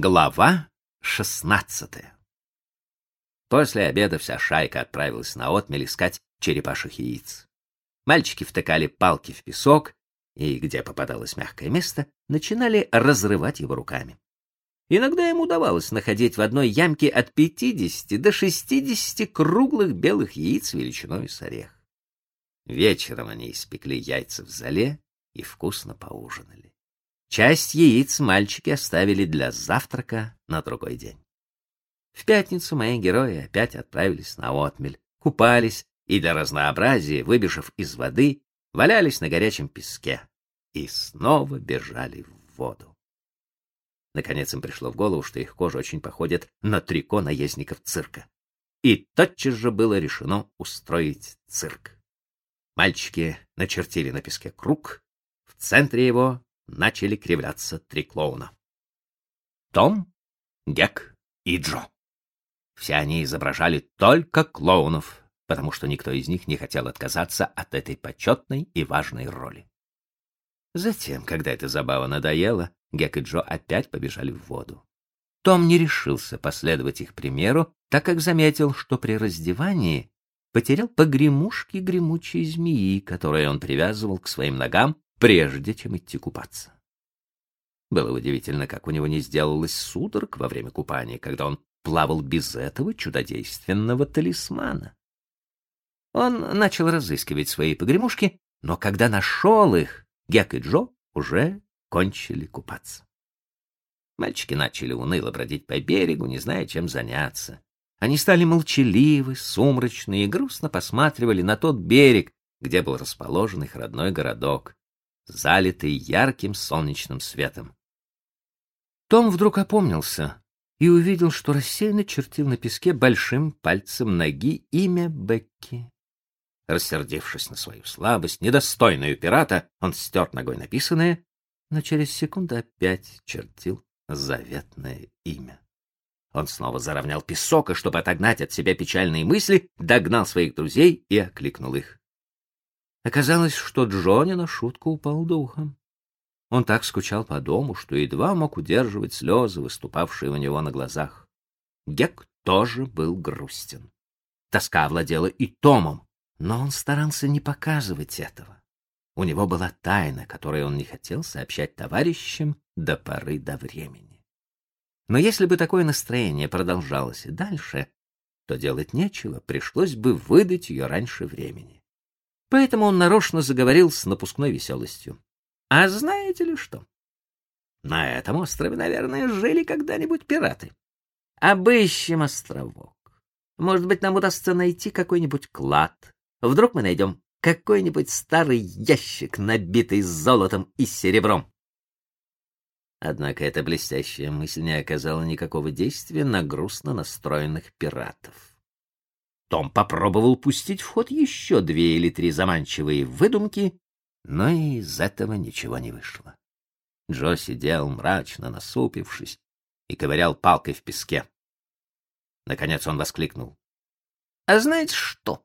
Глава шестнадцатая После обеда вся шайка отправилась на отмель искать черепашьих яиц. Мальчики втыкали палки в песок и, где попадалось мягкое место, начинали разрывать его руками. Иногда им удавалось находить в одной ямке от 50 до 60 круглых белых яиц величиной с орех. Вечером они испекли яйца в зале и вкусно поужинали. Часть яиц мальчики оставили для завтрака на другой день. В пятницу мои герои опять отправились на отмель, купались и для разнообразия, выбежав из воды, валялись на горячем песке и снова бежали в воду. Наконец им пришло в голову, что их кожа очень походит на трико наездников цирка. И тотчас же было решено устроить цирк. Мальчики начертили на песке круг, в центре его начали кривляться три клоуна. Том, Гек и Джо. Все они изображали только клоунов, потому что никто из них не хотел отказаться от этой почетной и важной роли. Затем, когда эта забава надоела, Гек и Джо опять побежали в воду. Том не решился последовать их примеру, так как заметил, что при раздевании потерял погремушки гремучей змеи, которые он привязывал к своим ногам прежде чем идти купаться. Было удивительно, как у него не сделалось судорог во время купания, когда он плавал без этого чудодейственного талисмана. Он начал разыскивать свои погремушки, но когда нашел их, Гек и Джо уже кончили купаться. Мальчики начали уныло бродить по берегу, не зная, чем заняться. Они стали молчаливы, сумрачны и грустно посматривали на тот берег, где был расположен их родной городок залитый ярким солнечным светом. Том вдруг опомнился и увидел, что рассеянно чертил на песке большим пальцем ноги имя Бекки. Рассердившись на свою слабость, недостойную пирата, он стер ногой написанное, но через секунду опять чертил заветное имя. Он снова заровнял песок, и, чтобы отогнать от себя печальные мысли, догнал своих друзей и окликнул их. Оказалось, что Джонни на шутку упал духом. Он так скучал по дому, что едва мог удерживать слезы, выступавшие у него на глазах. Гек тоже был грустен. Тоска овладела и Томом, но он старался не показывать этого. У него была тайна, которую он не хотел сообщать товарищам до поры до времени. Но если бы такое настроение продолжалось и дальше, то делать нечего, пришлось бы выдать ее раньше времени. Поэтому он нарочно заговорил с напускной веселостью. А знаете ли что? На этом острове, наверное, жили когда-нибудь пираты. Обыщем островок. Может быть, нам удастся найти какой-нибудь клад. Вдруг мы найдем какой-нибудь старый ящик, набитый золотом и серебром. Однако эта блестящая мысль не оказала никакого действия на грустно настроенных пиратов. Том попробовал пустить в ход еще две или три заманчивые выдумки, но из этого ничего не вышло. Джо сидел мрачно насупившись и ковырял палкой в песке. Наконец он воскликнул. — А знаете что?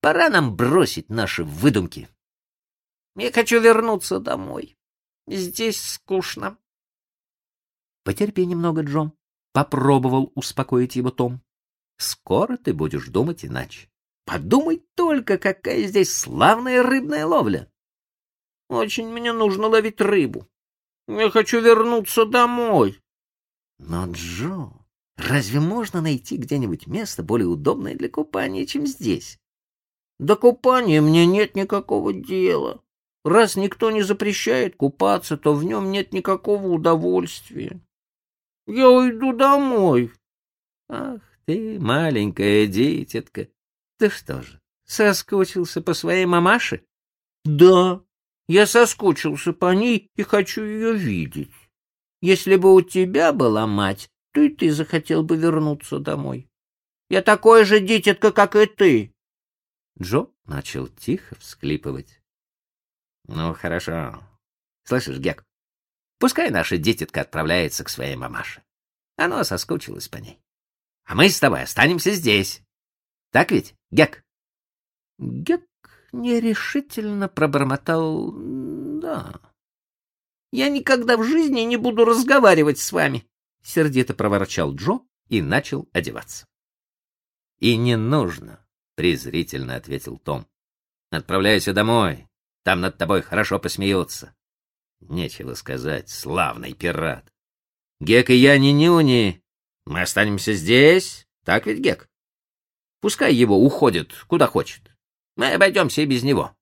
Пора нам бросить наши выдумки. Я хочу вернуться домой. Здесь скучно. — Потерпи немного, Джо. Попробовал успокоить его Том. Скоро ты будешь думать иначе. Подумай только, какая здесь славная рыбная ловля. Очень мне нужно ловить рыбу. Я хочу вернуться домой. Но, Джо, разве можно найти где-нибудь место более удобное для купания, чем здесь? До купания мне нет никакого дела. Раз никто не запрещает купаться, то в нем нет никакого удовольствия. Я уйду домой. Ах, ты, маленькая дитятка, ты что же, соскучился по своей мамаше? Да, я соскучился по ней и хочу ее видеть. Если бы у тебя была мать, то и ты захотел бы вернуться домой. Я такой же дитятка, как и ты. Джо начал тихо всклипывать. Ну, хорошо. Слышишь, Гек, пускай наша дитятка отправляется к своей мамаше. Она соскучилась по ней а мы с тобой останемся здесь. Так ведь, Гек? Гек нерешительно пробормотал «да». «Я никогда в жизни не буду разговаривать с вами. — сердито проворчал Джо и начал одеваться. «И не нужно», — презрительно ответил Том. «Отправляйся домой, там над тобой хорошо посмеются». Нечего сказать, славный пират. Гек и я не нюни. Мы останемся здесь, так ведь, Гек? Пускай его уходит куда хочет. Мы обойдемся и без него.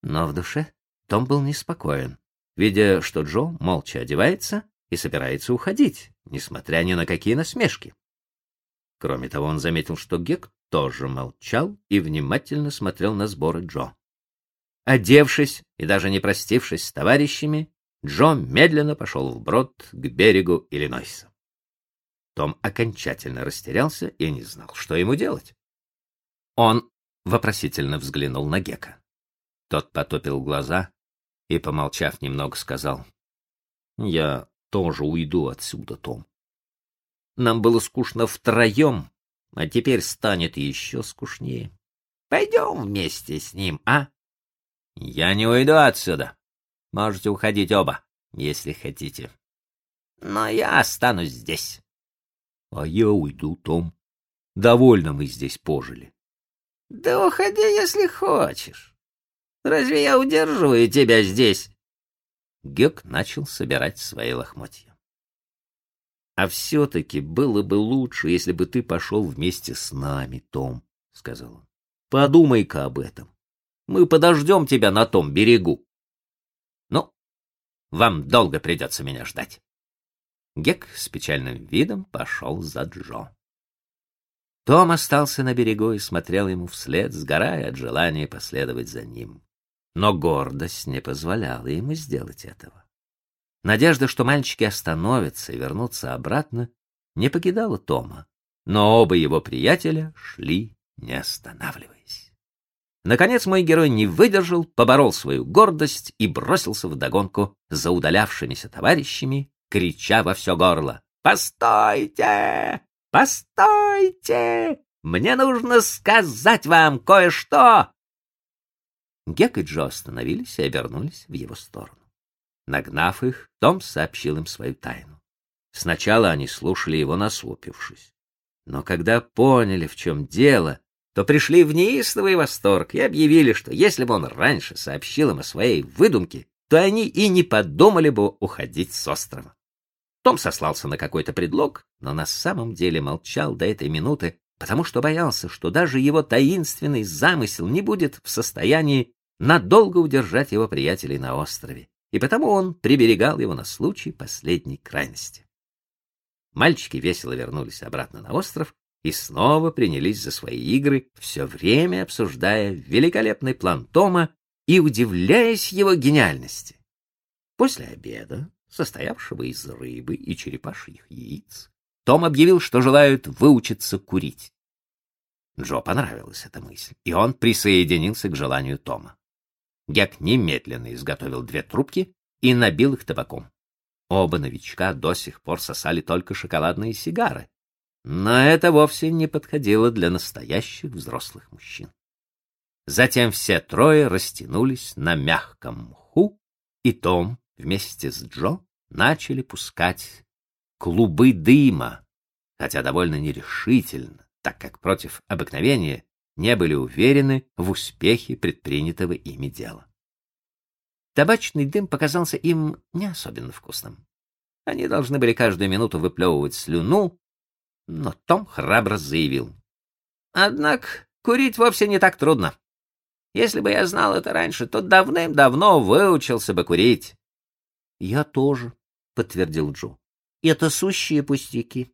Но в душе Том был неспокоен, видя, что Джо молча одевается и собирается уходить, несмотря ни на какие насмешки. Кроме того, он заметил, что Гек тоже молчал и внимательно смотрел на сборы Джо. Одевшись и даже не простившись с товарищами, Джо медленно пошел вброд к берегу Иллинойса. Том окончательно растерялся и не знал, что ему делать. Он вопросительно взглянул на Гека. Тот потопил глаза и, помолчав немного, сказал, «Я тоже уйду отсюда, Том. Нам было скучно втроем, а теперь станет еще скучнее. Пойдем вместе с ним, а?» «Я не уйду отсюда. Можете уходить оба, если хотите. Но я останусь здесь». «А я уйду, Том. Довольно мы здесь пожили». «Да уходи, если хочешь. Разве я удерживаю тебя здесь?» Гек начал собирать свои лохмотья. «А все-таки было бы лучше, если бы ты пошел вместе с нами, Том», — сказал он. «Подумай-ка об этом. Мы подождем тебя на том берегу. Ну, вам долго придется меня ждать. Гек с печальным видом пошел за Джо. Том остался на берегу и смотрел ему вслед, сгорая от желания последовать за ним. Но гордость не позволяла ему сделать этого. Надежда, что мальчики остановятся и вернутся обратно, не покидала Тома, но оба его приятеля шли, не останавливаясь. Наконец мой герой не выдержал, поборол свою гордость и бросился в догонку за удалявшимися товарищами, крича во все горло. «Постойте! Постойте! Мне нужно сказать вам кое-что!» Гек и Джо остановились и обернулись в его сторону. Нагнав их, Том сообщил им свою тайну. Сначала они слушали его насупившись. Но когда поняли, в чем дело, то пришли в неистовый восторг и объявили, что если бы он раньше сообщил им о своей выдумке, то они и не подумали бы уходить с острова. Том сослался на какой-то предлог, но на самом деле молчал до этой минуты, потому что боялся, что даже его таинственный замысел не будет в состоянии надолго удержать его приятелей на острове, и потому он приберегал его на случай последней крайности. Мальчики весело вернулись обратно на остров и снова принялись за свои игры, все время обсуждая великолепный план Тома и удивляясь его гениальности. После обеда, состоявшего из рыбы и черепашьих яиц, том объявил, что желает выучиться курить. Джо понравилась эта мысль, и он присоединился к желанию Тома. Гек немедленно изготовил две трубки и набил их табаком. Оба новичка до сих пор сосали только шоколадные сигары, но это вовсе не подходило для настоящих взрослых мужчин. Затем все трое растянулись на мягком мху, и Том вместе с Джо начали пускать клубы дыма, хотя довольно нерешительно, так как против обыкновения не были уверены в успехе предпринятого ими дела. Табачный дым показался им не особенно вкусным. Они должны были каждую минуту выплевывать слюну, но Том храбро заявил. «Однако курить вовсе не так трудно. Если бы я знал это раньше, то давным-давно выучился бы курить». «Я тоже», — подтвердил Джо. «Это сущие пустяки».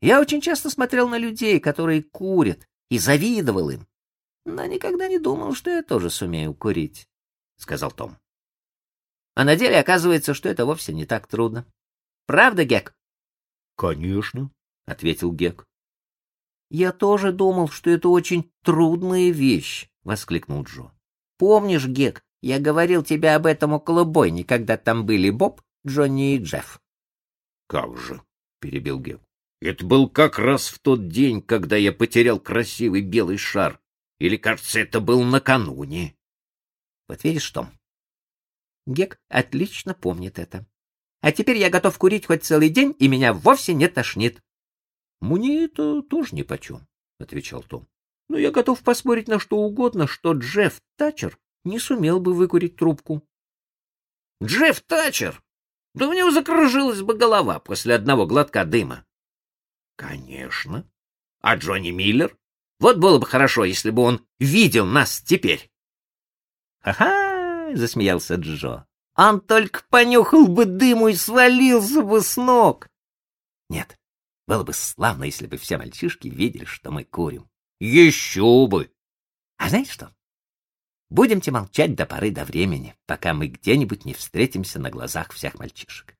Я очень часто смотрел на людей, которые курят, и завидовал им, но никогда не думал, что я тоже сумею курить, — сказал Том. А на деле оказывается, что это вовсе не так трудно. Правда, Гек? Конечно, ответил Гек. Я тоже думал, что это очень трудная вещь, воскликнул Джо. Помнишь, Гек, я говорил тебе об этом около бойни, когда там были Боб, Джонни и Джефф. Как же, перебил Гек. Это был как раз в тот день, когда я потерял красивый белый шар. Или, кажется, это был накануне. Вот видишь, Том, Гек отлично помнит это. А теперь я готов курить хоть целый день, и меня вовсе не тошнит. — Мне это тоже нипочем, — отвечал Том. — Но я готов поспорить на что угодно, что Джефф Тачер не сумел бы выкурить трубку. — Джефф Тачер? Да у него закружилась бы голова после одного глотка дыма. — Конечно. А Джонни Миллер? Вот было бы хорошо, если бы он видел нас теперь. «Ха — засмеялся Джо. — Он только понюхал бы дыму и свалился бы с ног. Нет, было бы славно, если бы все мальчишки видели, что мы курим. — Еще бы! А знаете что? Будемте молчать до поры до времени, пока мы где-нибудь не встретимся на глазах всех мальчишек.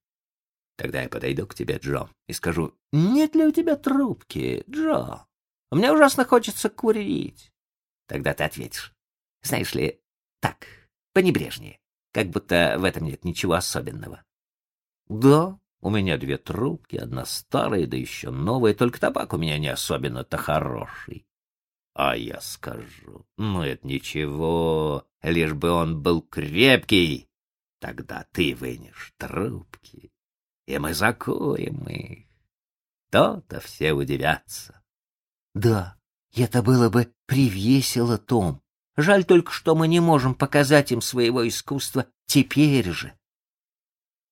Тогда я подойду к тебе, Джо, и скажу, нет ли у тебя трубки, Джо? Мне ужасно хочется курить. Тогда ты ответишь, знаешь ли, так, понебрежнее, как будто в этом нет ничего особенного. Да, у меня две трубки, одна старая, да еще новая, только табак у меня не особенно-то хороший. А я скажу, ну это ничего, лишь бы он был крепкий. Тогда ты вынешь трубки, и мы закуем их. То-то все удивятся. Да, это было бы привесело, Том. Жаль только, что мы не можем показать им своего искусства теперь же.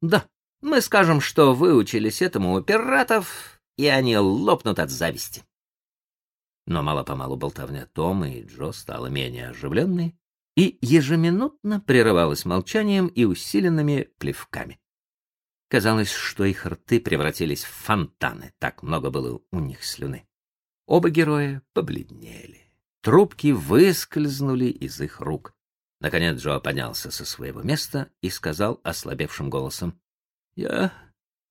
Да, мы скажем, что выучились этому у пиратов, и они лопнут от зависти. Но мало-помалу болтовня Тома и Джо стала менее оживленной и ежеминутно прерывалась молчанием и усиленными плевками. Казалось, что их рты превратились в фонтаны, так много было у них слюны. Оба героя побледнели. Трубки выскользнули из их рук. Наконец Джо поднялся со своего места и сказал ослабевшим голосом. — Я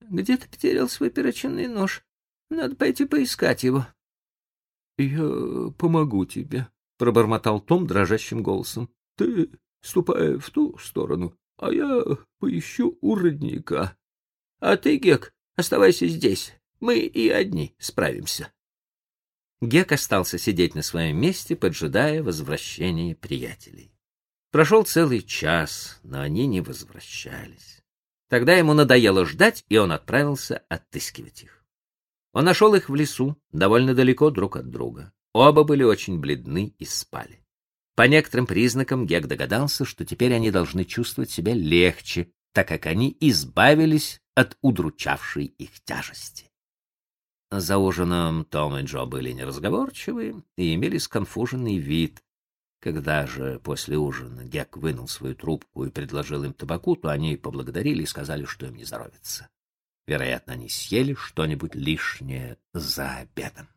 где-то потерял свой перочинный нож. Надо пойти поискать его. — Я помогу тебе, — пробормотал Том дрожащим голосом. — Ты ступай в ту сторону, а я поищу у родника. — А ты, Гек, оставайся здесь. Мы и одни справимся. Гек остался сидеть на своем месте, поджидая возвращения приятелей. Прошел целый час, но они не возвращались. Тогда ему надоело ждать, и он отправился отыскивать их. Он нашел их в лесу, довольно далеко друг от друга. Оба были очень бледны и спали. По некоторым признакам Гек догадался, что теперь они должны чувствовать себя легче, так как они избавились от удручавшей их тяжести. За ужином Том и Джо были неразговорчивы и имели сконфуженный вид. Когда же после ужина Гек вынул свою трубку и предложил им табаку, то они поблагодарили и сказали, что им не здоровится. Вероятно, они съели что-нибудь лишнее за обедом.